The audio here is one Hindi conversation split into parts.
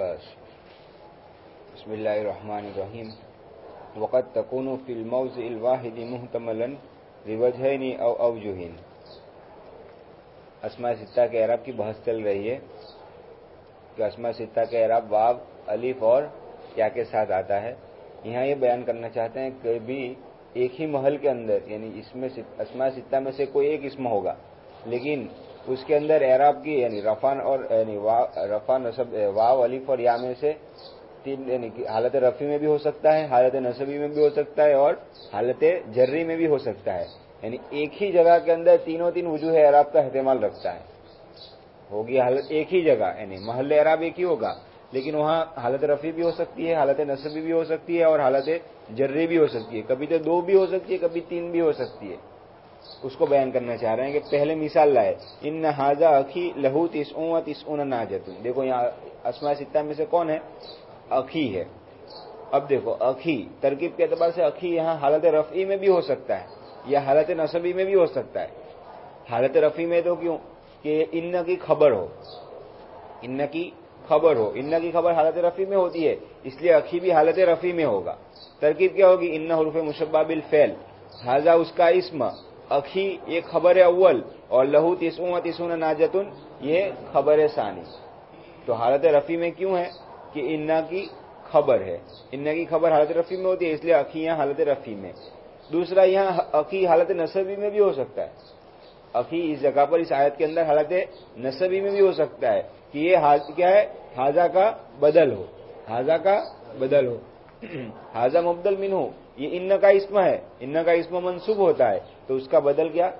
बस बसमीम वक़त तकून फ़िलमौज़वाहिद मुहतमलन रिवजहनी अव अवजुहिन असमा सित्ता के अरब की बहस चल रही है कि असमा सित्ता के अरब वाब अलीफ और क्या के साथ आता है यहाँ ये बयान करना चाहते हैं कि भी एक ही महल के अंदर यानी इसमें असमा सित्ता में से कोई एक इसम होगा लेकिन उसके अंदर एराब की, यानी रफान और, यानी रफा नसब वाव अलीफ और या में से तीन, यानी हालत रफी में भी हो सकता है, हालत नसबी में भी हो सकता है और हालत जर्री में भी हो सकता है। यानी एक ही जगह के अंदर तीनों तीन वजूह एराब का इस्तेमाल रखता है। होगी हालत एक ही जगह, यानी महल एराब एक ही होगा, लेकिन वहाँ हालत रफी भी हो सकती है, हालत नसबी भी हो सकती है और हालत जर्री भी हो सकती है। कभी तो दो भी हो सकती है, कभी तीन भी हो सकती है। उसको बयान करना चाह रहे हैं कि पहले मिसाल लाए। इन हाजा अखी लहू तिसऊन तिसऊन नाजतुन। देखो यहाँ असमा सित्ता में से कौन है? अखी है। अब देखो, अखी, तरकीब के एतबार से अखी यहाँ हालत रफ़ी में भी हो सकता है, या हालत नसबी में भी हो सकता है। हालत रफ़ी में तो क्यों? कि इन की खबर हो। इन की खबर हो। इन की खबर हालत रफ़ी में होती है, इसलिए अखी भी हालत रफ़ी में होगा। तरकीब क्या होगी? इन्ना हरूफ मुशब्बा बिल फैल। हाजा उसका इसम। अखी, ये खबर है अव्वल, और लहू तिसू तिसुन नाजतुन, ये खबर है सानी तो हालत रफ़ी में क्यों है? कि इन्ना की खबर है। इन्ना की खबर हालत रफ़ी में होती है, इसलिए अखी यहाँ हालत रफ़ी में। दूसरा, यहाँ अखी हालत नसबी में भी हो सकता है। अखी इस जगह पर, इस आयत के अंदर हालत नसबी में भी हो सकता है कि ये हाज क्या है? हाजा का बदल हो। हाजा का बदल हो। हाजा मुबदल मिन हो। ये इन्न का इसम है। इन्न का इसम मनसूब होता है। तो उसका बदल क्या?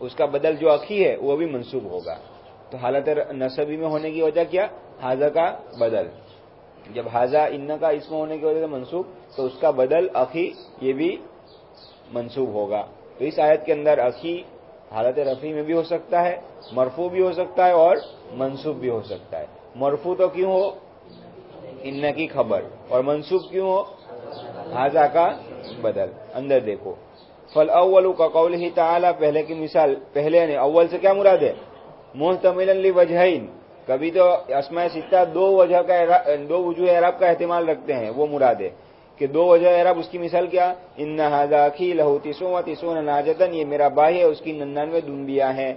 उसका बदल जो अखी है, वो भी मनसूब होगा। तो हालत नसबी में होने की वजह क्या? हाजा का बदल। जब हाजा इन्न का इसम होने की वजह से मनसूब तो उसका बदल, अखी, ये भी मनसूब होगा। तो इस आयत के अंदर अखी हालत रफी में भी हो सकता है, मरफू भी हो सकता है और मनसूब भी हो सकता है। मरफू तो क्यों हो? इन्न की खबर। और मनसूब क्यों हो? हाजा का बदल। अंदर देखो। फल अव्वल का कौल ही ताला पहले की मिसाल पहले ने अव्वल से क्या मुराद है मुहतमिल वजहन कभी तो असमाय सित्ता दो वजह का दो वजूह एराब का एहतमाल रखते हैं वो मुराद है कि दो वजह एराब उसकी मिसाल क्या इन हाजाखी लहू तिसो व तिसो नाजतन ये मेरा बाही है उसकी नन्नानवे दुम्बिया है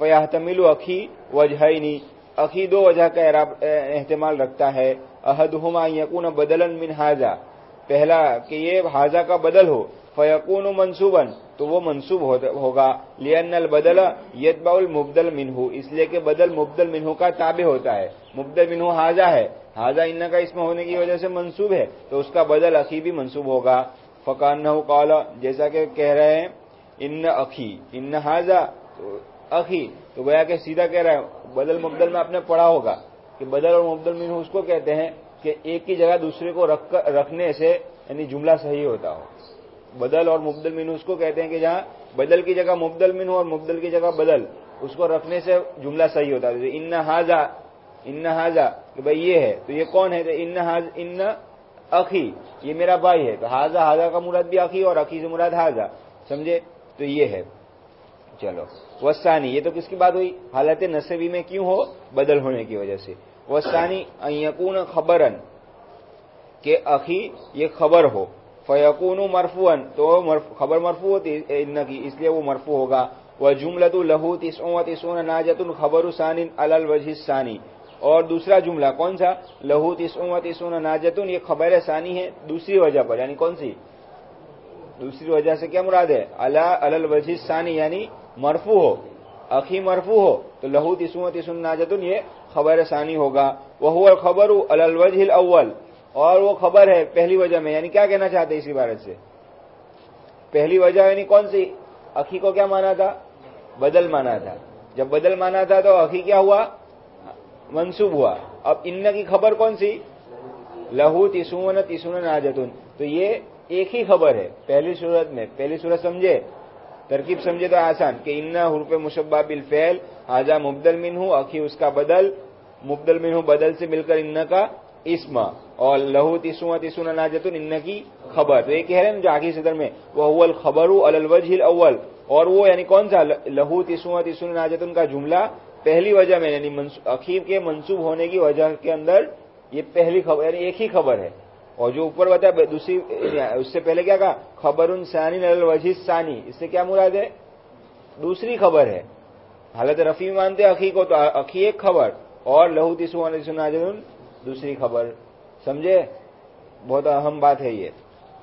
फयाह तमिल अखी वजहनी अखी दो वजह का एराब एहतमाल रखता है अहद हुमा यकून बदलन मिन हाजा पहला कि ये हाजा का बदल हो फयकून मनसूबन तो वो मनसूब होगा लियन बदल यदबाउल मुबदल मिनहू इसलिए कि बदल मुबदल मिनहू का ताबे होता है मुबदल मिनहू हाजा है हाजा इन्न का इसमें होने की वजह से मनसूब है तो उसका बदल अखी भी मनसूब होगा फकान कौल जैसा कि कह रहे हैं इन अखी इन हाजा तो अखी तो गया के सीधा कह रहा है बदल मुबदल में आपने पढ़ा होगा कि बदल और मुबदल मिनहू उसको कहते हैं कि एक की जगह दूसरे को रख रखने से यानी जुमला सही होता हो बदल और मुबदल मिन, उसको कहते हैं कि जहाँ बदल की जगह मुबदल मिन और मुबदल की जगह बदल, उसको रखने से जुमला सही होता है। इन हाजा इन हाजा, कि भाई ये है तो ये कौन है? तो इन हाज इन अखी, ये मेरा भाई है। तो हाजा हाजा का मुराद भी अखी और अखी से मुराद हाजा, समझे? तो ये है। चलो, वस्तानी, ये तो किसकी बात हुई? हालत नसेबी में क्यों हो? बदल होने की वजह से। वस्तानी यकून खबरन, के अखी ये खबर हो। फयकून मरफून तो खबर मरफू होती इन्न की इसलिए वो मरफू होगा। वह जुमलत लहू तिसो तिसोन नाजतुन खबर सानिन अलल वजिसानी और दूसरा जुमला कौन सा? लहू तिसो तिसोन नाजतुन, ये खबर सानी है दूसरी वजह पर, यानी कौन सी? दूसरी वजह से क्या मुराद है? अला अलल वजिसानी यानी मरफू हो। अखी मरफू हो तो लहू तिसो तिसुन नाजतुन, ये खबर सानी होगा। वह खबर अलल वजहिल अव्वल। और वो खबर है पहली वजह में। यानी क्या कहना चाहते इस इबारत से? पहली वजह यानी कौन सी? अखी को क्या माना था? बदल माना था। जब बदल माना था तो अखी क्या हुआ? मंसूब हुआ। अब इन की खबर कौन सी? लहू तिसुन तिसुन नाजतुन। तो ये एक ही खबर है। पहली सूरत में। पहली सूरत समझे? तरकीब समझे तो आसान। कि इन्ना हुरफ मुशब्बा बिल फैल आजा मुबदल मिन हूँ अखी उसका बदल, मुबदल मिन हूँ बदल से मिलकर इन्ना का इसम। और लहू तिसुआ तिसुन नाजतुन इन्न की खबर। तो ये कह रहे हैं जो आखिरी सदर में वह खबरू अलल वजहिल अव्वल। और वो यानी कौन सा लहू तिसुआ तिसुन नाजतुन का जुमला? पहली वजह में, यानी अखी के मंसूब होने की वजह के अंदर ये पहली खबर, यानी एक ही खबर है। और जो ऊपर बताया दूसरी उससे पहले क्या कहा? खबर उन सानी नल वजी सानी। इससे क्या मुराद है? दूसरी खबर है। हालत रफी मानते अखी को तो अखी एक खबर। और लहू तिसुना दूसरी खबर, समझे? बहुत अहम बात है ये।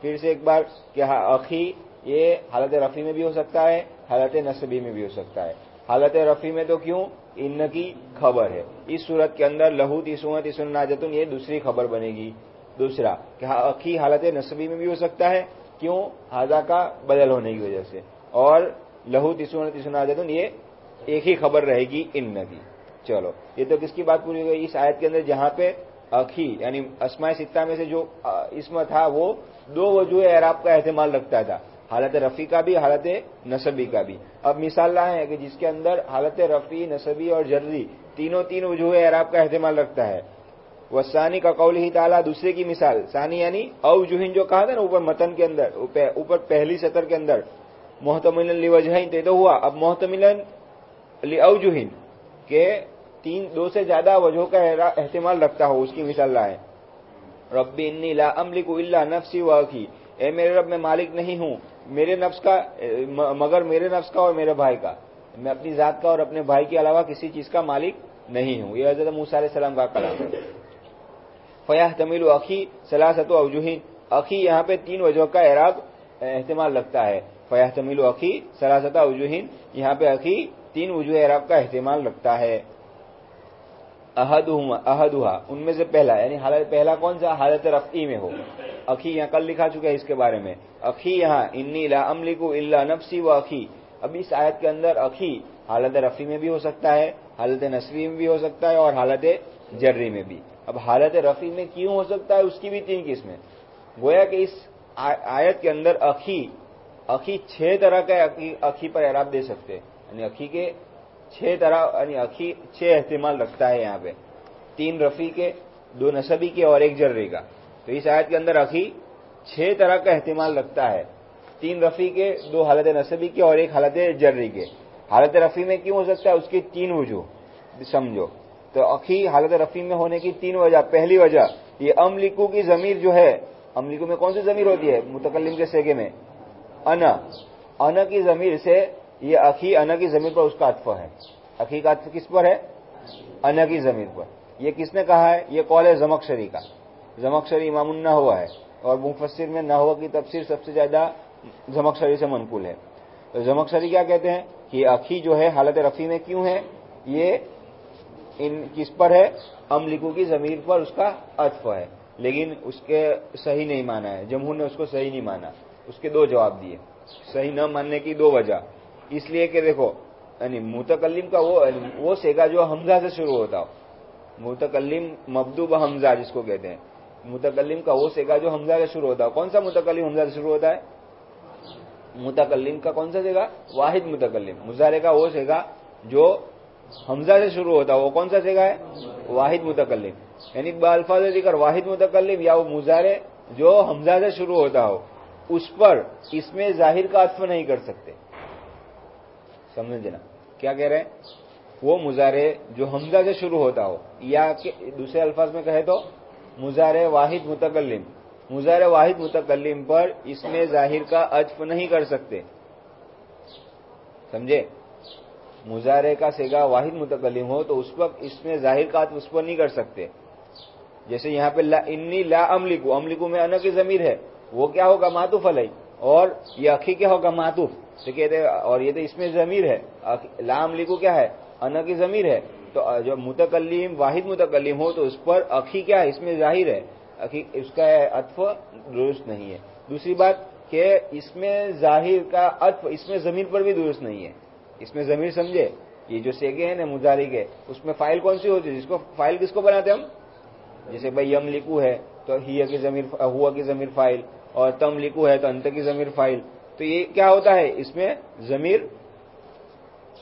फिर से एक बार क्या अखी, ये हालत रफी में भी हो सकता है, हालत नसबी में भी हो सकता है। हालत रफी में तो क्यों? इन की खबर है। इस सूरत के अंदर लहू तिसुआ तिसुन नाजतुन, ये दूसरी खबर बनेगी। दूसरा, कि अखी हालत नसबी में भी हो सकता है, क्यों? हाजा का बदल होने की वजह से। और लहू तिसुन तिसुन नाजतुन, ये एक ही खबर रहेगी इन की चलो। ये तो किसकी बात पूरी हो गई? इस आयत के अंदर जहाँ पे अखी, यानी असमाय सित्ता में से जो इसम था, वो दो वजूह एराब का एहतमाल रखता था। हालत रफी का भी, हालत नसबी का भी। अब मिसाल लाए है कि जिसके अंदर हालत रफी, नसबी और जर्री तीनों तीन वजूह एराब का एहतमाल रखता है। वह सानी का कौल ही ताला, दूसरे की मिसाल। सानी यानी अवजुहिन जो कहा था ना, ऊपर मतन के अंदर, ऊपर पहली सतर के अंदर। मोहतमिलन लिवजहिन तो हुआ। अब मोहतमिलन अवजुहिन के तीन, दो से ज़्यादा वजहों का एहतमाल रखता हो, उसकी मिसाल लाए। रब्बी इन्नी ला अमलिकु इल्ला नफसी वाकी। ए, मेरे रब में मालिक नहीं हूँ। मेरे नफ्स का मगर मेरे नफ्स का और मेरे भाई का। मैं अपनी जात का और अपने भाई के अलावा किसी चीज़ का मालिक नहीं हूँ। यह हज़रत मूसा सलाम का कलाम है। फयाह तमिल अखी सलासत अवजुहीन। अखी यहाँ पे तीन वजहों का एराब एहतमाल लगता है। फयाह तमिल अखी सलासत अवजुहीन। यहाँ पे अखी तीन वजूह एराब का एहतमाल लगता है। अहदुहा, उनमें से पहला, यानी हालत, पहला कौन सा? हालत रफ़ी में हो। अखी यहाँ कल लिखा चुका है इसके बारे में। अखी यहाँ, इन्नी ला अमलिकु इल्ला नफसी व अखी। अब इस आयत के अंदर अखी हालत रफ़ी में भी हो सकता है, हालत नसवी में भी हो सकता है और हालत जर्री में भी। अब हालत रफ़ी में क्यों हो सकता है, उसकी भी तीन किस्में। गोया कि इस आयत के अंदर अखी अखी छह तरह का अखी पर एराब दे सकते हैं। यानी अखी के छह तरह, यानी अखी, छह एहतमाल रखता है यहाँ पे। तीन रफी के, दो नसबी के और एक जर्री का। तो इस आयत के अंदर अखी छह तरह का एहतमाल रखता है। तीन रफी के, दो हालत नसबी के और एक हालत जर्री के। हालत रफी में क्यों हो सकता है? उसकी तीन वजह, समझो। तो अखी हालत रफी में होने की तीन वजह, पहली वजह, ये अमलिकू की जमीर जो है, अमलिकू में कौन सी जमीर होती है? मुतकलिम के सेगे में। अन। अन की जमीर से ये अखी अन की ज़मीन पर उसका अत्फ है। अखी का अत्फ किस पर है? अन की ज़मीन पर। यह किसने कहा है? ये कौल है जमकशरी का। जमकशरी इमामुन हुआ है। और मुफसर में हुआ की तफसीर सबसे ज़्यादा जमकशरी से मनकुल है। तो जमकशरी क्या कहते हैं? कि अखी जो है, हालत रफी में क्यों है? ये इन किस पर है? अमलिकू की जमीर पर उसका अत्फ है। लेकिन उसके सही नहीं माना है। जमहूर ने उसको सही नहीं माना। उसके दो जवाब दिए। सही न मानने की दो वजह। इसलिए कि देखो, यानी मुतकल्लिम का वो वो सेगा जो हमजा से शुरू होता हो। मुतकल्लिम मबदूब हमजा जिसको कहते हैं। मुतकल्लिम का वो सेगा जो हमजा से शुरू होता हो। कौन सा मुतकल्लिम हमजा से शुरू होता है? मुतकल्लिम का कौन सा सेगा? वाहिद मुतकल्लिम। मुजारे का वो सेगा जो हमजा से शुरू होता है, वो कौन सा सेगा है? वाहिद मुतकल्लिम। यानी अल्फाज ज़िक्र वाहिद मुतकल्लिम या वो मुजारे जो हमजा से शुरू होता हो, उस पर इसमें ज़ाहिर का अत्फ नहीं कर सकते। समझना। क्या कह रहे हैं? वो मुजारे जो हमजा से शुरू होता हो। या दूसरे अल्फाज में कहे तो मुजारे वाहिद मुतकल्लिम। मुजारे वाहिद मुतकल्लिम पर इसमें ज़ाहिर का अजफ नहीं कर सकते। समझे? मुजारे का सेगा वाहिद मुतकलिम हो तो उस वक्त इसमें ज़ाहिर का अजफ उस पर नहीं कर सकते। जैसे यहाँ पे ला, इन्नी ला अमलिकू अमलिकू में अन की जमीर है। वो क्या होगा? मातुफ अलई और ये अखी क्या होगा? मातुफ। तो कहते और ये तो इसमें जमीर है। ला अमलिकू क्या है? अन की जमीर है। तो जब मुतकलीम वाहिद मुतकलीम हो तो उस पर अखी क्या है? इसमें ज़ाहिर है। अखी, उसका अत्फ दुरुस्त नहीं है। दूसरी बात कि इसमें ज़ाहिर का अत्फ, इसमें ज़मीन पर भी दुरुस्त नहीं है। इसमें जमीर समझे। ये जो सेगे हैं ना मुजारी के उसमें फ़ाइल कौन सी होती है? जिसको, फ़ाइल किसको बनाते हम? जैसे भाई यम लिखू है तो हिया की जमीर, हुआ की जमीर फ़ाइल, और तम लिखू है तो अंत की जमीर फ़ाइल। तो ये क्या होता है? इसमें जमीर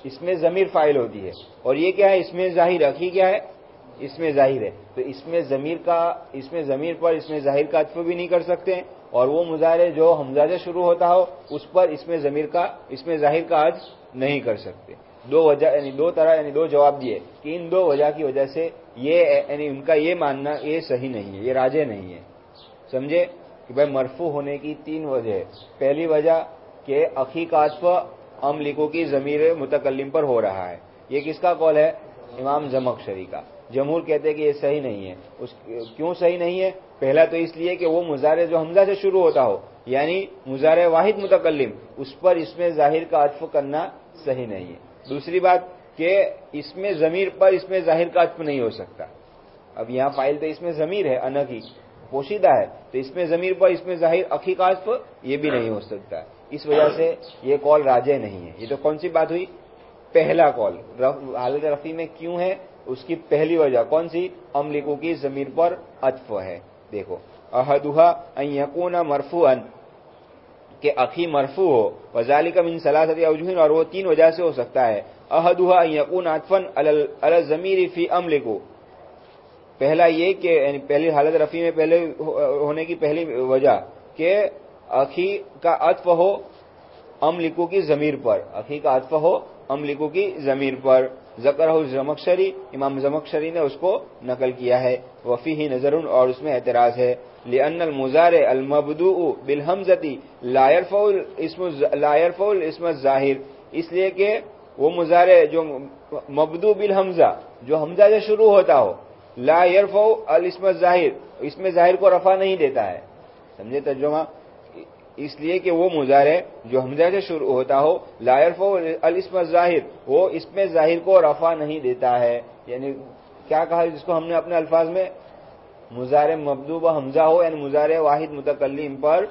इसमें जमीर फ़ाइल होती है। और ये क्या है? इसमें ज़ाहिर अखी क्या है? इसमें ज़ाहिर है। तो इसमें जमीर का, इसमें जमीर पर इसमें ज़ाहिर का अत्फ भी नहीं कर सकते। और वो मुजारे जो हमजा शुरू होता हो, उस पर इसमें जमीर का, इसमें ज़ाहिर का अर्ज़ नहीं कर सकते। दो वजह, यानी दो तरह, यानी दो जवाब दिए। कि इन दो वजह की वजह से ये, यानी उनका ये मानना, ये सही नहीं है, ये राजे नहीं है। समझे? कि भाई मरफू होने की तीन वजह पहली वजह के अखी अकीकात्व अमलिको की जमीर मुतकलम पर हो रहा है। ये किसका कौल है? इमाम जमकशरी का। जमहूर कहते हैं कि ये सही नहीं है। उस, क्यों सही नहीं है? पहला तो इसलिए कि वो मुजारे जो हमजा से शुरू होता हो, यानी मुजारे वाहिद मुतकलम उस पर इसमें ज़ाहिर का अत्फ करना सही नहीं है। दूसरी बात कि इसमें जमीर पर इसमें ज़ाहिर का अत्फ नहीं हो सकता। अब यहाँ फ़ाइल तो इसमें जमीर है अन की पोशीदा है तो इसमें जमीर पर, इसमें ज़ाहिर अत्फ ये भी नहीं हो सकता। इस वजह से ये कॉल राजे नहीं है। ये तो कौन सी बात हुई? पहला कॉल। हालत रफी में क्यों है? उसकी पहली वजह कौन सी? अमलिको की जमीर पर अतफ है। देखो, अहदुहा यकून मरफूअन, के अखी मरफू हो। वजालिका मिन सलासत अवजुहिन, और वो तीन वजह से हो सकता है। अहदुहा यकून अतफन अल जमीर फ़ी अमलिको। पहला ये कि पहली हालत रफी में पहले होने की पहली वजह के अखी का अत्फ हो अमलिको की जमीर पर। अखी का अत्फ हो अमलिको की जमीर पर। जकर जमकशरी इमाम जमकशरी ने उसको नकल किया है। वफी ही नज़र और उसमें एतराज़ है। लिअन मुजार अलमबदू बिलहमजती लायरफुल लायरफुल इसम ज़ाहिर इसलिए कि वो मुजारे जो मबदू बिल हमजा जो हमजा से शुरू होता हो ला यरफो अल इसम ज़ाहिर, इसमें ज़ाहिर को रफा नहीं देता है। समझे तर्जुमा? इसलिए कि वो मुजारे जो हमजा से शुरू होता हो लायरफो अल इसम ज़ाहिर, वो इसमें ज़ाहिर को रफा नहीं देता है। यानी क्या कहा जिसको हमने अपने अल्फाज में? मुजार मबदूब हमजा हो, यानी मुजार वाहिद मुतकलीम पर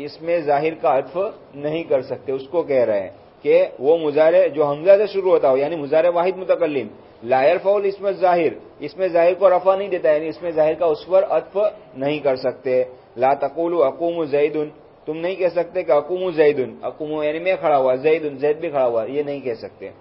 इसमें ज़ाहिर का अर्थ नहीं कर सकते। उसको कह रहे हैं कि वो मुजारे जो हमजा से शुरू होता हो, यानी मुजार वाहिद मुतकलीम लायर फौल इसमें ज़ाहिर। इसमें ज़ाहिर को रफा नहीं देता, यानी इसमें ज़ाहिर का उस पर अत्फ नहीं कर सकते। ला तकुलू अकुम जैदुन। तुम नहीं कह सकते कि अकुम जैदुन। अकुम यानी मैं खड़ा हुआ, जैदुन, जैद भी खड़ा हुआ, ये नहीं कह सकते।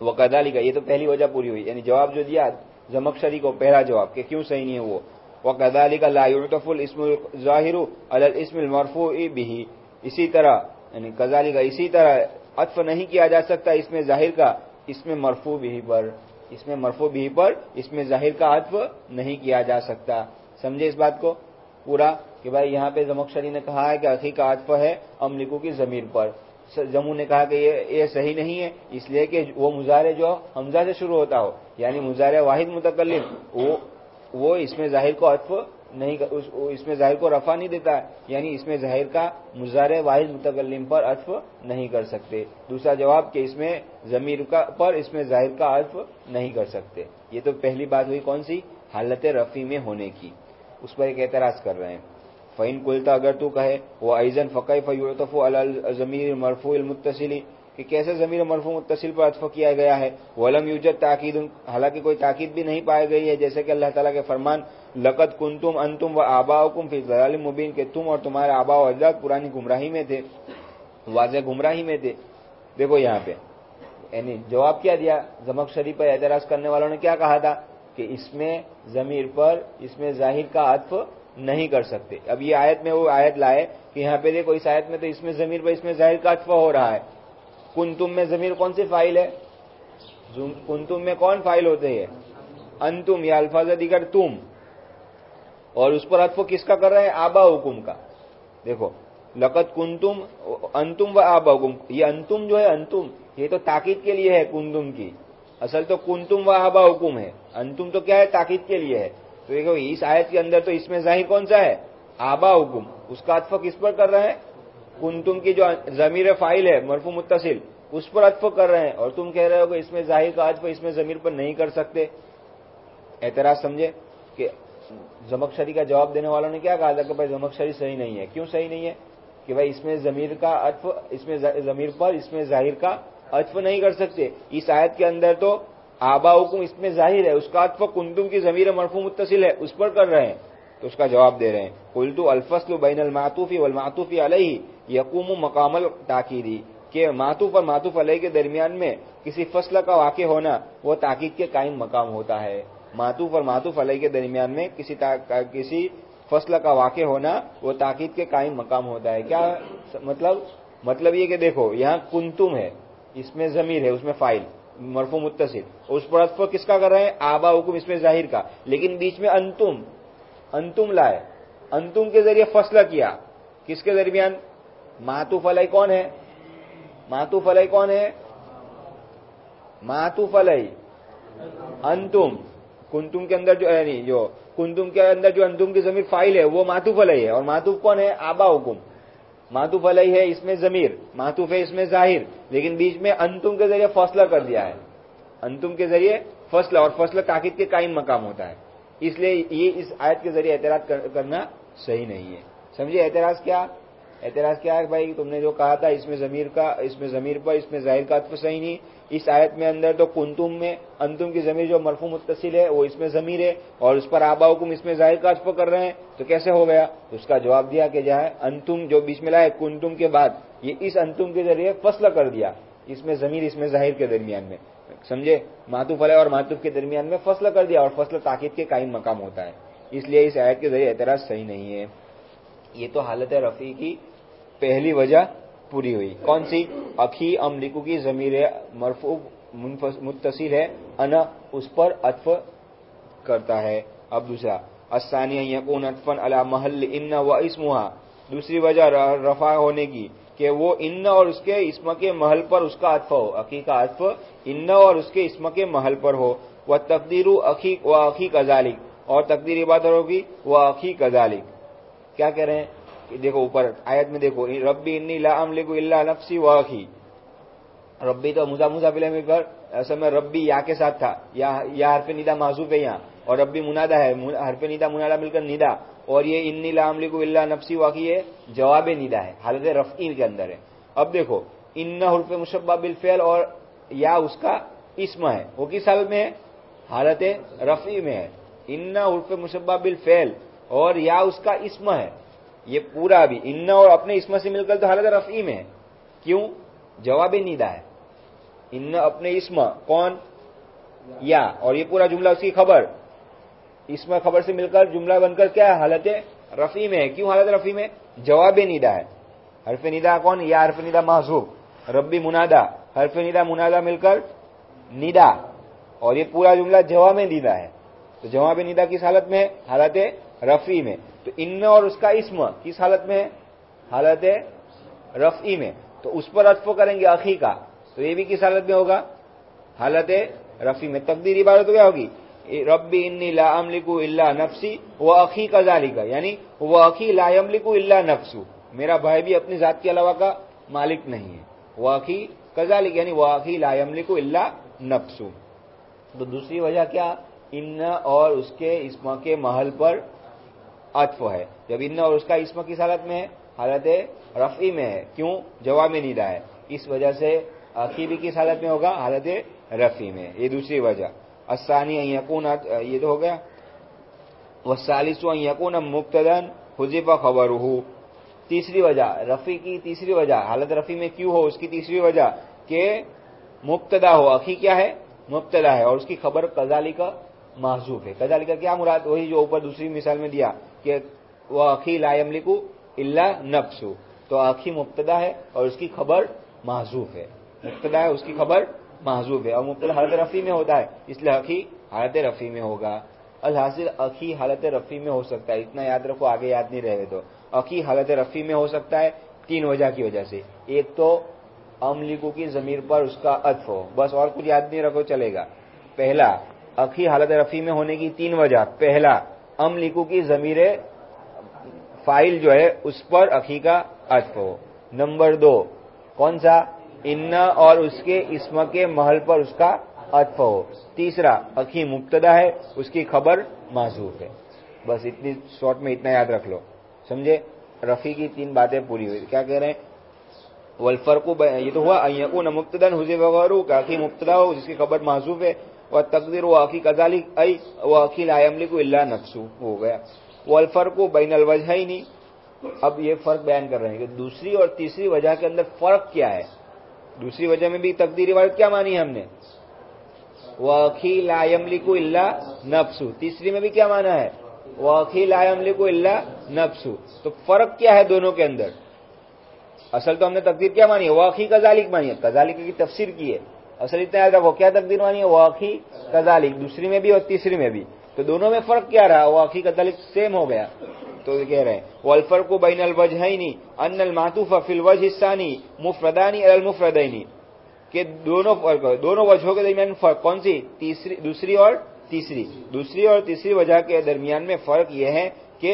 वह कदाली का ये तो पहली वजह पूरी हुई। यानी जवाब जो दिया जमकशरी को पहला जवाब कि क्यों सही नहीं है वो। वह कदाली का लायुतफुल इसम ज़ाहिर अल इसम मरफू बिही। इसी तरह, यानी कजाली का इसी तरह अत्फ नहीं किया जा सकता इसमें ज़ाहिर का। इसमें मरफू भी पर, इसमें मरफू भी पर, इसमें ज़ाहिर का अत्व नहीं किया जा सकता। समझे इस बात को? पूरा कि भाई यहाँ पे जमकशरी ने कहा है कि अखी का अत्व है अमलिकू की जमीर पर। जमू ने कहा कि ये ये सही नहीं है, इसलिए कि वो मुजारे जो हमजा से शुरू होता हो, यानी मुजारे वाहिद मुतकलिम वो वो इसमें ज़ाहिर को अत्व नहीं उस, इसमें ज़ाहिर को रफा नहीं देता यानी इसमें ज़ाहिर का मुजार वाहिद मुतकलम पर अर्फ नहीं कर सकते। दूसरा जवाब कि इसमें जमीर का पर इसमें ज़ाहिर का अर्फ नहीं कर सकते। ये तो पहली बात हुई कौन सी? हालत रफी में होने की। उस पर एक एतराज़ कर रहे हैं। फ़ैन कुलता अगर तू कहे वो ऐजन फ़क़ फ़युतफ़ो जमीर मरफू मुतसिली कि कैसे जमीर मरफू मुतसिल पर अतफ किया गया है? वलम यूजत ताकीद हालाँकि कोई ताकीद भी नहीं पाई गई है जैसे कि अल्लाह ताला के फरमान लकत कुंतुम अंतुम व आबाकुम फिर जलालिम मुबीन, के तुम और तुम्हारे आबा अजदाद पुरानी गुमराही में थे वाज गुमराही में थे। देखो यहाँ पे, यानी जवाब क्या दिया? जमक शरीफ पर एतराज़ करने वालों ने क्या कहा था? कि इसमें जमीर पर, इसमें ज़ाहिर का अत्फ नहीं कर सकते। अब ये आयत में वो आयत लाए कि यहाँ पे देखो, इस आयत में तो इसमें जमीर पर, इसमें ज़ाहिर का अत्फ हो रहा है। कुंतुम में जमीर कौन सी फ़ाइल है? कुंतुम में कौन फ़ाइल होते हैं? अंतुम, या अल्फाज दिगर तुम। और उस पर अत्व किसका कर रहे हैं? आबा हुकुम का। देखो लकत कुंतुम, अंतुम व आबा हुकुम। ये अंतुम जो है, अंतुम। ये तो ताकीद के लिए है कुंतुम की। असल तो कुंतुम व आबा हुकुम है। अंतुम तो क्या है? ताकीद के लिए है। तो देखो, इस आयत के अंदर तो इसमें ज़ाहिर कौन सा है? आबा हुकुम। उसका अत्फ किस पर कर रहे हैं? कुंतुम की जो जमीर फ़ाइल है, मरफू मुतसिल उस पर अत्फ कर रहे हैं। और तुम कह रहे हो कि इसमें ज़ाहिर का अत्फ इसमें जमीर पर नहीं कर सकते। एतराज़ समझे कि जमकशरी का जवाब देने वालों ने क्या कहा था कि भाई जमकशरी सही नहीं है? क्यों सही नहीं है? कि भाई इसमें जमीर का अत्फ, इसमें जमीर पर, इसमें ज़ाहिर का अत्फ नहीं कर सकते। इस आयत के अंदर तो आबा हुकुम इसमें ज़ाहिर है, उसका अत्फ कुंतुम की जमीर मरफू मुतसिल है, उस पर कर रहे हैं। तो उसका जवाब दे रहे हैं। कुलतु अल्फसल बैन अल मातूफी वल मातूफी अलही यकूम मकामल ताकीदी। के मातूफ और मातूफ अलही के दरमियान में किसी फ़सल का वाक़ होना, वो ताकीद के कायम मकाम होता है। मातूफ और मातूफ अलही के दरमियान में किसी किसी फ़सल का वाक़ होना, वो ताकीद के कायम मकाम होता है। क्या मतलब? मतलब ये कि देखो, यहाँ कुंतुम है, इसमें जमीर है, उसमें फ़ाइल, मरफू मुतसिल उस पर किसका कर रहे हैं? आबा हुकुम इसमें ज़ाहिर का। लेकिन बीच में अंतुम अंतुम लाए। अंतुम के ज़रिए फसला किया। किसके दरमियान? मातू फलई कौन है? मातू फलई कौन है? मातू फलई अंतुम। कुंतुम के अंदर जो है नहीं, जो, कुंतुम के अंदर जो अंतुम की जमीर फ़ाइल है, वो मातू फलई है। और मातूफ कौन है? आबा हुकुम। मातूफ अलई है इसमें जमीर मातूफ है इसमें ज़ाहिर। लेकिन बीच में अंतुम के ज़रिए फसला कर दिया है। अंतुम के ज़रिए फसला, और फसला ताकिद के कायम मकाम होता है। इसलिए ये इस आयत के ज़रिए एतराज़ करना सही नहीं है। समझिए, एतराज़ क्या? एतराज़ क्या है भाई तुमने जो कहा था, इसमें जमीर का, इसमें जमीर पर, इसमें ज़ाहिर का तो सही नहीं। इस आयत में अंदर तो कुंतुम में, अंतुम की जमीर जो मरफू मुतसिल है, वो इसमें जमीर है, और उस पर आबा हुकुम इसमें ज़ाहिर का अतफ कर रहे हैं तो कैसे हो गया? तो उसका जवाब दिया कि जाए अंतुम जो बीच में लाए कुंतुम के बाद, ये इस अंतुम के ज़रिए फ़सल कर दिया। इसमें जमीर, इसमें ज़ाहिर के दरमियान में। समझे? मातुफ अलह और मातुफ के दरमियान में फ़सल कर दिया, और फ़सल ताकिद के कायम मकाम होता है। इसलिए इस आयत के ज़रिए एतराज़ सही नहीं है। ये तो हालत है रफी की। पहली वजह पूरी हुई। कौन सी? अखी अमलिकू की जमीर मरफू मुतसिल है, अना उस पर अतफ करता है। अब दूसरा असानी यकून अतफन अला महल इन्ना व इसमुहा। दूसरी वजह रफा होने की, कि वो इन्न और उसके इसम के महल पर उसका अत्फ हो। अकी का अत्फ इन्न और उसके इसम के महल पर हो। वह तकदीर अखी, व अखी कजालिक। और तकदीर बात होगी वह अखी कजालिक। क्या कह रहे हैं? कि देखो ऊपर, आयत में देखो रब्बी इन्नी ला अमलिकु इल्ला नफसी वाखी रब्बी तो मुजा मुजा पिले में कर ऐसे में रब्बी या के साथ था। या या हरफ निदा माजूफ है यहाँ। और रब्बी मुनादा है हरफ निदा मुनादा मिलकर निदा। और ये इन्नी ला अमलिकु इल्ला नफसी वाकी ये जवाब निदा है, हालत रफ़ी के अंदर है। अब देखो, इन्ना हरफ मुशब्बा बिल फेल और या उसका इसम है। वो किस हालत में है? हालत रफ़ी में है। इन्ना उर्फ़ मुशब्बा बिल फेल और या उसका इसम है। ये पूरा भी, इन्ना और अपने इसम से मिलकर तो हालत रफ़ी में है। क्यों? जवाब नीदा है। इन्न अपने इसम, कौन? या। और ये पूरा जुमला उसकी खबर। इसमें खबर से मिलकर जुमला बनकर क्या है? हालत रफ़ी में है। क्यों हालत रफ़ी में? जवाब निदा है। हरफ निदा कौन? या हरफ निदा महसूब रब्बी मुनादा। हरफ निदा मुनादा मिलकर निदा। और ये पूरा जुमला जवाब निदा है। तो जवाब निदा किस हालत में हालत रफ़ी में। तो इन्न और उसका इसम किस हालत में है? हालत है रफ़ी में। तो उस पर अतफ करेंगे अखी का। तो ये भी किस हालत में होगा? हालत है रफ़ी में। तकदीरी बात तो क्या होगी? रब्बी इन्नी ला अमलिकु इल्ला नफसी व अखी कजालिका। यानी वह अखी ला अमलिकु इल्ला नफसू। मेरा भाई भी अपनी जात के अलावा का मालिक नहीं है। वह अखी कजालिक, यानी वह अखी ला अमलिकु इल्ला नफसू। तो दूसरी वजह क्या? इन्न और उसके इसम के महल पर अत्फ है। जब इन्न और उसका इसम किस हालत में है? हालत रफ़ी में है। क्यों? जवाब में नीदा है। इस वजह से अखी भी किस हालत में होगा? हालत रफ़ी में ये दूसरी वजह। असानी यकून, ये तो हो गया। वह सालिस यकून मुक्तदन हुजिफा खबर तीसरी वजह रफ़ी की तीसरी वजह, हालत रफ़ी में क्यों हो? उसकी तीसरी वजह के मुक्तदा हो। अखी क्या है? मुक्तदा है। और उसकी खबर कजाली का महजूफ है। कजाली क्या मुराद? वही जो ऊपर दूसरी मिसाल में दिया कि वह अखी लायमलिकु इल्ला नफ्सु। तो अखी मुबतदा है और उसकी खबर महजूफ है। मुबतदा है, उसकी खबर महजूफ है। और मुबतदा हालत रफ़ी में होता है, इसलिए अखी हालत रफ़ी में होगा। अलहासिल अखी हालत रफ़ी में हो सकता है। इतना याद रखो, आगे याद नहीं रहे तो। अखी हालत रफ़ी में हो सकता है, तीन वजह की वजह से। एक तो अमलिकू की जमीर पर उसका अत्फ हो। बस और कुछ याद नहीं रखो, चलेगा। पहला अखी हालत रफ़ी में होने की तीन वजह। पहला अम लिखू की जमीर फ़ाइल जो है, उस पर अखी का अत्फ हो। नंबर दो, कौन सा? इन्ना और उसके इसम के महल पर उसका अत्फ हो। तीसरा, अखी मुक्तदा है, उसकी खबर माजूफ है। बस इतनी शॉर्ट में इतना याद रख लो। समझे? रफी की तीन बातें पूरी हुई। क्या कह रहे हैं? वल्फर को ये तो हुआ अयकून मुक्तदन हुजे वगैरह, का अखी हो, जिसकी खबर माजूफ है। व तकदीर व अकी कजाली आई व अकील आयमली को इल्ला नक्सू, हो गया। वल फ़र्क बैन वजह ही नहीं। अब ये फ़र्क बयान कर रहे हैं कि दूसरी और तीसरी वजह के अंदर फ़र्क क्या है? दूसरी वजह में भी तकदीरी वायद क्या मानी है हमने? वकील आयमली को इल्ला नफसू तीसरी में भी क्या माना है? वकील आयमली को इल्ला नफसू तो फ़र्क क्या है दोनों के अंदर? असल तो हमने तकदीर क्या मानी है? वाखी कजालिक मानी है। कजालिक की तफसीर की है। असल इतना याद रखो क्या तकदीर मानी है वाखी कजालिक। दूसरी में भी और तीसरी में भी। तो दोनों में फ़र्क क्या रहा? वाखी कजालिक सेम हो गया। तो कह रहे हैं वलफर को बैन अल वजहनी अन मातूफ फिल वज हिस्सानी मुफरदानी अल मुफरदैनी। के दोनों फ़र्क, दोनों वजहों के दरमियान फ़र्क कौन सी? तीसरी, दूसरी और तीसरी। दूसरी और तीसरी वजह के दरमियान में फ़र्क यह है कि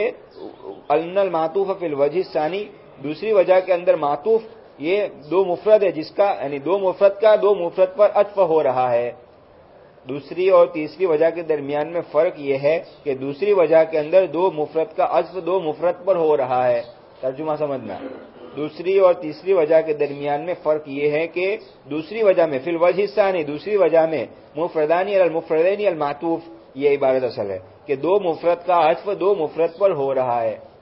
अल मातूफ फिल वज हिस्सानी दूसरी वजह के अंदर मातूफ ये दो मुफरत है जिसका, यानी दो मुफरत का, दो मुफरत पर अत्फ हो रहा है। दूसरी और तीसरी वजह के दरमियान में फ़र्क यह है कि दूसरी वजह के अंदर दो मुफरत का अत्फ दो मुफरत पर हो रहा है। तर्जुमा समझना। दूसरी और तीसरी वजह के दरमियान में फ़र्क यह है कि दूसरी वजह में, फिल वज हिस्सा नहीं दूसरी वजह में मुफरदानी अल मुफरदानी अल मातूफ, ये इबारत असल है कि दो मुफरत का अत्फ दो मुफरत पर हो रहा है।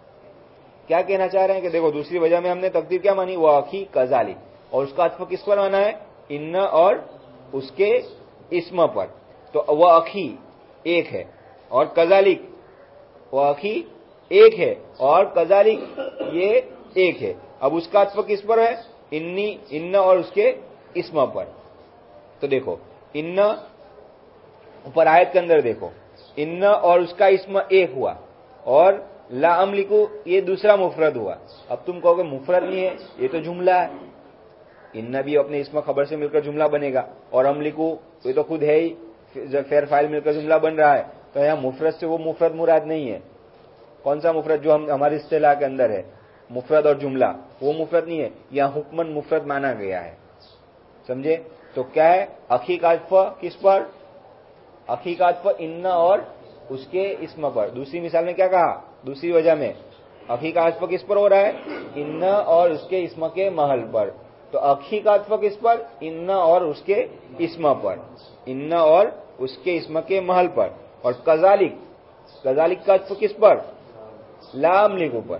क्या कहना चाह रहे हैं कि देखो, दूसरी वजह में हमने तकदीर क्या मानी? वो आखी कजाली। और उसका अत्फ किस पर माना है? इन्न और उसके इसम पर। तो वह अखी एक है। और कजालिक वह अखी एक है। और कजालिक ये एक है। अब उसका अत्व किस पर है? इन्नी, इन्न और उसके इसम पर। तो देखो, इन्न, ऊपर आयत के अंदर देखो। इन्न और उसका इसम एक हुआ। और ला अमलिकु ये दूसरा मुफरत हुआ। अब तुम कहोगे मुफरत नहीं है, ये तो जुमला है। इन्ना भी अपने इसम खबर से मिलकर जुमला बनेगा। और अमलिकु ये तो खुद है ही फेर फ़ाइल मिलकर जुमला बन रहा है तो यहाँ मुफरत से वो मुफरत मुराद नहीं है। कौन सा मुफरत जो हम, हमारे इस्तेला के अंदर है? मुफरत और जुमला, वो मुफरत नहीं है, यहाँ हुक्मन मुफरत माना गया है। समझे? तो क्या है? अखीकात किस पर? अखीकात इन्ना और उसके इसम पर। दूसरी मिसाल में क्या कहा? दूसरी वजह में अखी का अत्व किस पर हो रहा है? इन्न और उसके इसम के महल पर। तो अखी का अत्व किस पर? इन्न और उसके इसम पर। इन्न और उसके इसम के महल पर। और कजालिक कजालिक का अत्व किस पर? लाम लिगु पर।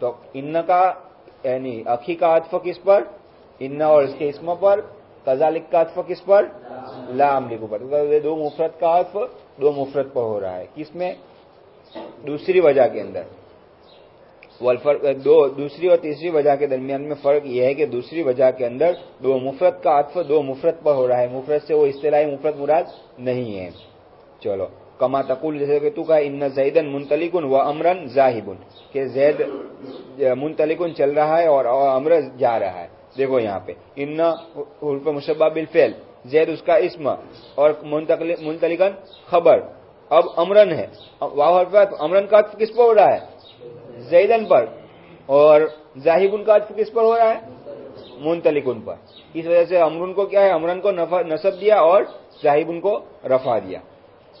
तो इन्न का, यानी अखी का अत्व किस पर? इन्न और उसके इसम पर। कजालिक का अत्व किस पर? लाम लिगु पर। तो दो मुफरत का अत्व दो मुफरत पर हो रहा है। किसमें? दूसरी वजह के अंदर। दो, दूसरी और तीसरी वजह के दरमियान में फ़र्क यह है कि दूसरी वजह के अंदर दो मुफरत का अतफ दो मुफरत पर हो रहा है। मुफरत से वो इस्तेलाई मुफरत मुराद नहीं है। चलो, कमा तकुल, जैसे कि तू कहा इन जैदन मुंतलिकुन व अमरन जाहिबुन, के जैद मुंतलिकुन चल रहा है और अमर जा रहा है। देखो यहाँ पे इन मुशबा बिल फेल, जैद उसका इसम और मुंतलिकन खबर। अब अमरन है। वाह तो अमरन का अर्थ किस पर हो रहा है? जैदन पर। और जाहिबुन का अर्थ किस पर हो रहा है? मुंतलिकुन पर। इस वजह से अमरुन को क्या है? अमरन को नसब दिया और जाहिबुन को रफा दिया।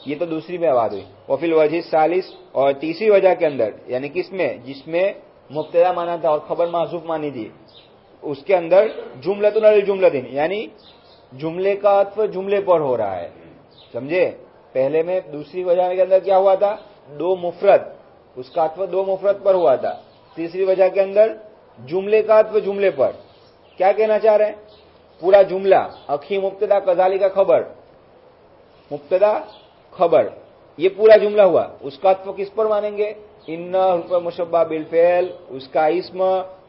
ये तो दूसरी में आवाज़ हुई। वफिल वजह सालिस और तीसरी वजह के अंदर, यानी किसमें जिसमें मुफ्तदा माना था और खबर मासूफ मानी थी। उसके अंदर जुमलतुल जुमलतिन, यानी जुमले का अर्थ जुमले पर हो रहा है। समझे? पहले में दूसरी वजह के अंदर क्या हुआ था? दो मुफरत उसका अत्व दो मुफरत पर हुआ था। तीसरी वजह के अंदर जुमले का अत्व जुमले पर। क्या कहना चाह रहे हैं? पूरा जुमला। अखी मुफ्तदा कजाली का खबर। मुफ्तदा खबर। ये पूरा जुमला हुआ। उसका अत्व किस पर मानेंगे? इन्ना मुशब्बा बिलफेल उसका इसम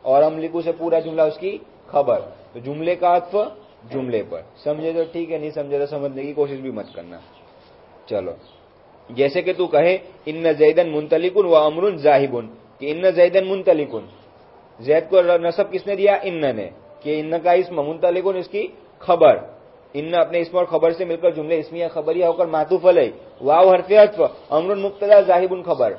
और अमलिकू से पूरा जुमला उसकी खबर। तो जुमले का अत्व जुमले पर। समझे तो ठीक है, नहीं समझे तो समझने की कोशिश भी मत करना। चलो। जैसे कि तू कहे इन जैदन मुंतलिकुन व अमरुन जाहिबुन। कि इन जैदन मुंतलिकुन। जैद को नसब किसने दिया? इन्न ने। कि इन का इसम मुंतलिकुन इसकी खबर। इन अपने इसम और खबर से मिलकर जुमले इसमिया खबरिया होकर मातूफ अलई। वाव हरफियत्व अमरुन मुक्तदा जाहिबुन खबर।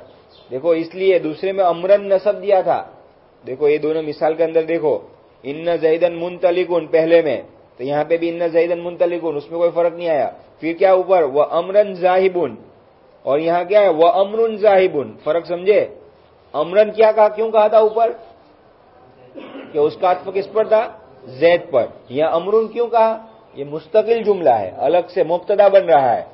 देखो, इसलिए दूसरे में अमरन नसब दिया था। देखो, ये दोनों मिसाल के अंदर देखो। इन्न जैदन मुंतलिकुन पहले में। तो यहाँ पे भी इन जैदन मुंतलिकुन, उसमें कोई फ़र्क नहीं आया। फिर क्या ऊपर? वह अमरन जाहिबुन। और यहाँ क्या है? वह अमरुन जाहिबुन। फ़र्क समझे? अमरन क्या कहा? क्यों कहा था ऊपर? कि उसका आत्म किस पर था जैद पर। यह अमरुन क्यों कहा? यह मुस्तकिल जुमला है। अलग से मुफ्तदा बन रहा है।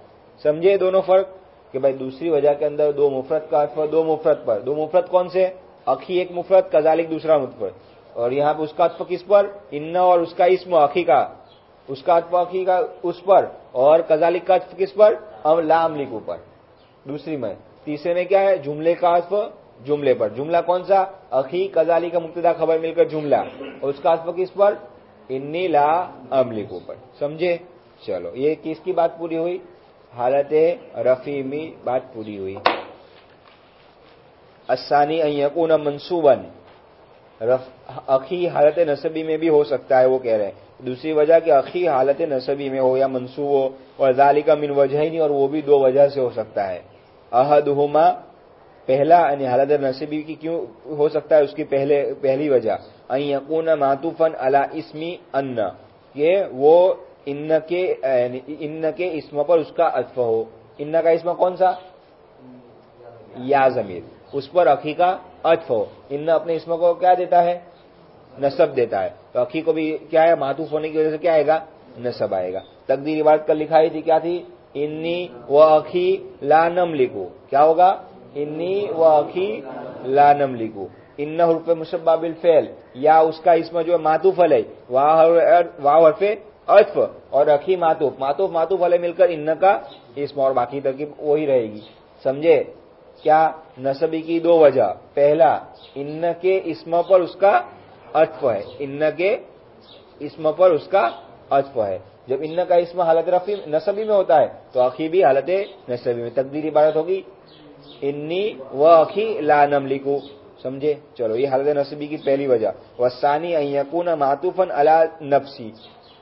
समझे दोनों फ़र्क? कि भाई दूसरी वजह के अंदर दो मुफरत का अर्थ दो मुफरत पर। दो मुफरत कौन से? अखी एक मुफरत, कजालिक दूसरा मुफरत और यहाँ पे उसका अर्थ किस पर, इन्ना और उसका इसम अखी का। उसका अतवाकी का उस पर। और कजालिक का किस पर? अब लाम लिख ऊपर दूसरी में, तीसरे में क्या है? जुमले का अर्थ जुमले पर। जुमला कौन सा? अखी कजाली का मुक्तदा खबर मिलकर जुमला। और उसका अर्थ किस पर? इन्नी ला अमलिको पर। समझे? चलो, ये किसकी बात पूरी हुई? हालत रफी रफीमी बात पूरी हुई। असानी अयकून मनसूबन। अखी हालत नसबी में भी हो सकता है, वो कह रहे हैं। दूसरी वजह कि अखी हालत नसबी में हो या मनसूब हो, और जाली का मिन वजह ही नहीं और वो भी दो वजह से हो सकता है। अहद हुमा पहला, यानी हालत नसीबी की क्यों हो सकता है, उसकी पहले, पहली वजह। अयकून मातूफन अला इसमी अन्न। ये वो इन्न के इन्न के इसम पर उसका अत्फ हो। इन्न का इसम कौन सा? या जमीर। उस पर अखी का अत्फ हो। इन्न अपने इसम को क्या देता है? नसब देता है। तो अखी को भी क्या है? मातूफ होने की वजह से क्या आएगा? नसब आएगा। तकदीर इबारत कल लिखाई थी, क्या थी? इन्नी व अखी लानम लिखू क्या होगा? इन्नी व अखी लानम लिखू इन्न हरफ मुशब्बा बिल फेल। या उसका इसमें जो मातूफ है, वाह हरफे अत्फ और अखी मातूफ मातूफ मातूफ वाले मिलकर इन्न का इसम और बाकी तरकीब वही रहेगी। समझे? क्या? नसबी की दो वजह। पहला, इन्न के इसम पर उसका अत्फ है। इन्न के इसम पर उसका अत्फ है। जब इन्न का इसम हालत रफी, नसबी में होता है तो अखी भी हालत नसबी में। तकदीर इबारत होगी। इन्नी व अखी ला नमलिकू। समझे? चलो, ये हालत नसबी की पहली वजह। वसानी अयकून मातूफन अला नफसी।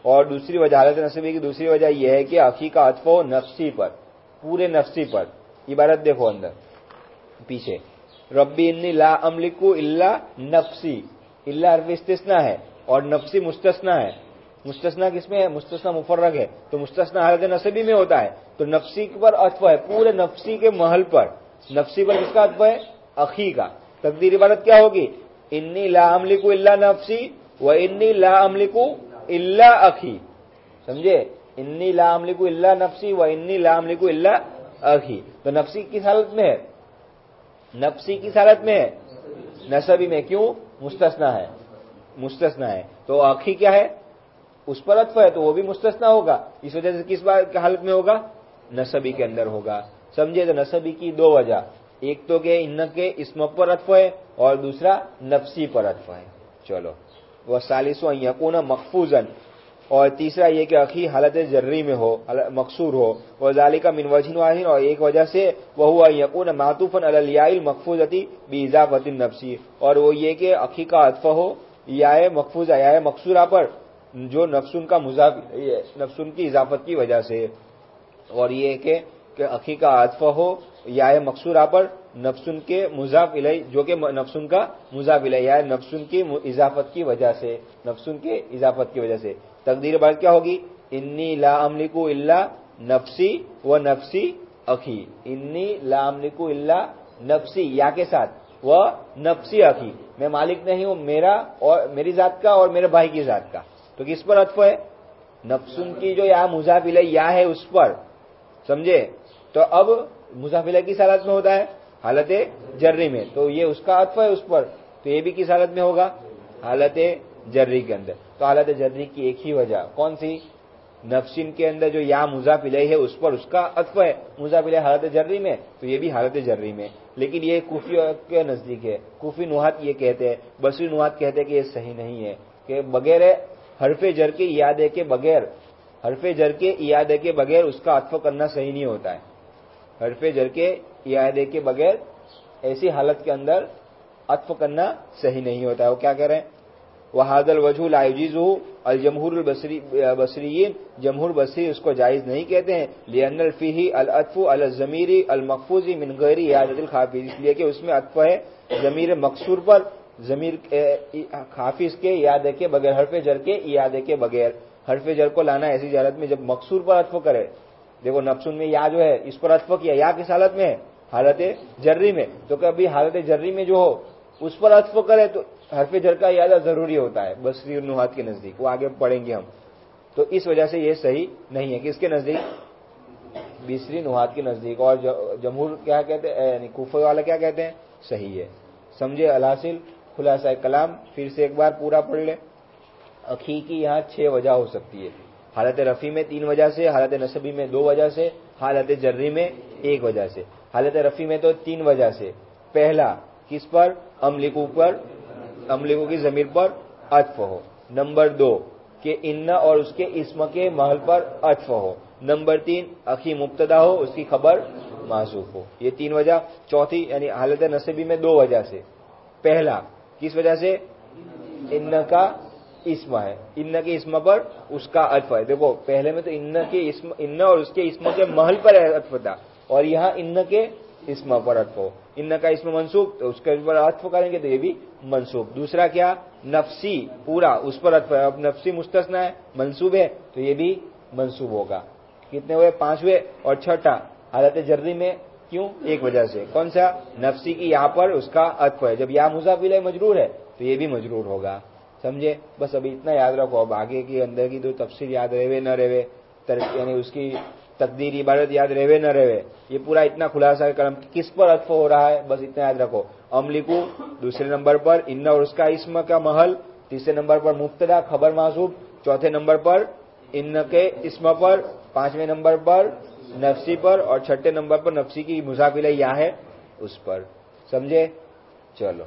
और दूसरी वजह, हालत नसबी की दूसरी वजह यह है कि अखी का अतफो नफसी पर। पूरे नफसी पर। इबारत देखो अंदर। पीछे। रब्बी इन्नी ला अमलिकू इल्ला नफसी। इल्ला अरफ इस्तना है और नफसी मुस्तना है। मुस्तना किसमें है? मुस्तना मुफर्रक है। तो मुस्तना हालत नसबी में होता है। तो नफसी पर अत्व है, पूरे नफसी के महल पर। नफसी पर किसका अत्व है? अखी का तकदीर इबारत क्या होगी? इन्नी ला अमलिकू इल्ला नफसी व इन्नी ला अमलिकू इल्ला अखी। समझे? इन्नी ला अमलिकू इल्ला नफसी व इन्नी ला अमलिकू इल्ला अखी। तो नफसी किस हालत में है? नफसी किस हालत में है? नसबी में। क्यों? मुस्तना है। मुस्तना है। तो आखी क्या है? उस पर अत्व है तो वो भी मुस्तना होगा। इस वजह से किस बात हालत में होगा? नसबी के अंदर होगा। समझे तो नसबी की दो वजह। एक तो के इन के इसम पर अत्व है, और दूसरा नफसी पर अत्व है। चलो। वह सालिसो यकून मकफूजन और तीसरा ये कि अखी हालत जर्री में हो मकसूर हो। वह जाली का मिनवजिन वाहिन, और एक वजह से वह हुआ यकून मातूफन अलयाल मकफूजती बीजाफतिन नफसी। और वो ये कि अखी का अतफ हो या मकफूज या मकसूरा पर, जो नफसुन का मुजाफ नफसुन की इजाफत की वजह से। और ये कि अखी का अतफ हो या मकसूरा पर नफसुन के मुजाफ इलाई जो कि नफसुन का मुजाफ इलाई या नफसुन की इजाफत की वजह से नफसुन के इजाफत की वजह से। तकदीर बात क्या होगी? इन्नी ला अमलिकू इल्ला नफसी व नफसी अखी। इन्नी ला अमलिकू इल्ला नफसी, या के साथ, व नफसी अखी। मैं मालिक नहीं हूँ, मेरा और मेरी जात का और मेरे भाई की जात का। तो किस पर अत्व है? नफसुन की जो या मुजाफिल या है उस पर। समझे? तो अब मुजाफिला किस हालत में होता है? हालत जर्री में। तो ये उसका अत्व है उस पर। तो ये भी किस हालत में होगा? हालत जर्री के अंदर। तो हालत जर्री की एक ही वजह, कौन सी? नफसिन के अंदर जो या मुजाफिले है, उस पर उसका अत्व है। मुजाफिले हालत जर्री में तो ये भी हालत जर्री में। लेकिन ये कुफी के नज़दीक है। कुफी नुहात ये कहते हैं, बसरी नुहात कहते हैं कि ये सही नहीं है। कि बगैर हरफे जर के यादे के बगैर, हरफे जर के यादे के बगैर उसका अत्व करना सही नहीं होता है। हरफे जर के यादे के बगैर ऐसी हालत के अंदर अत्फ करना सही नहीं होता है। वो क्या कह रहे हैं? वहादल वजूल आयुजीजू अल जमहूर बसरीन जमहूर बसरी उसको जायज़ नहीं कहते हैं। लियनल फीही अल जमीरी अल मकफूजी मिन गैरी यादल खाफिज। इसलिए कि उसमें अतफ है, जमीर मकसूर पर, जमीर खाफिज के याद के बगैर, हरफे जर के याद के बगैर। हरफे जर को लाना ऐसी हालत में जब मकसूर पर अतफ करे। देखो नफसुन में या जो है, इस पर अतफ किया, या किस हालत में? है हालत जर्री में। तो कभी हालत जर्री में जो हो, उस पर अतफ करे तो हरफे जर का याद ज़रूरी होता है बसरी नुहात के नज़दीक, वो आगे पढ़ेंगे हम। तो इस वजह से ये सही नहीं है किसके नज़दीक, बीसरी नुहात के नज़दीक, और जमहूर क्या कहते हैं यानी कुफे वाला क्या कहते हैं? सही है। समझे अलहासिल खुलासा कलाम, फिर से एक बार पूरा पढ़ ले। अखी की यहाँ छह वजह हो सकती है। हालत रफ़ी में तीन वजह से, हालत नसबी में दो वजह से, हालत जर्री में एक वजह से। हालत रफ़ी में तो तीन वजह से। पहला, किस पर? अमलिकू पर। अमलिकू की जमीर पर अत्फ हो। नंबर दो, के इन्ना और उसके इसम के महल पर अत्फ हो। नंबर तीन, अखी मुब्तदा हो, उसकी खबर मासूफ हो। ये तीन वजह। चौथी, यानी हालत नसीबी में दो वजह से। पहला, किस वजह से? इन्न का इसम है। इन्न के इसम पर उसका अत्फ है। देखो, पहले में तो इन्न के इसम, इन्न और उसके इसम के महल पर अत्फ था। और यहाँ इन्न के इसम पर इन्न का इसम मनसूब तो उसके ऊपर अत्फ करेंगे तो ये भी मनसूब। दूसरा क्या? नफसी, पूरा, उस पर है अब नफसी मुस्तना है, मनसूब है तो ये भी मनसूब होगा। कितने हुए? पाँच हुए। और छठा, हालत जर्री में, क्यों? एक वजह से। कौन सा? नफसी की यहाँ पर उसका अत्फ है। जब या मुजाफिल मजरूर है तो ये भी मजरूर होगा। समझे? बस अभी इतना याद रखो। अब आगे की, अंदर की दो तफसीर याद रहे न रहे यानी उसकी तकदीर इबारत याद रहे न रहे। ये पूरा इतना खुलासा करम किस पर अत्फ हो रहा है? बस इतना याद रखो। अमलिकू दूसरे नंबर पर, इन्ना और उसका इसम का महल, तीसरे नंबर पर मुफ्तदा खबर मासूब चौथे नंबर पर इन्न के इसम पर, पाँचवें नंबर पर नफसी पर, और छठे नंबर पर नफसी की मुसाफिल या है उस पर। समझे? चलो।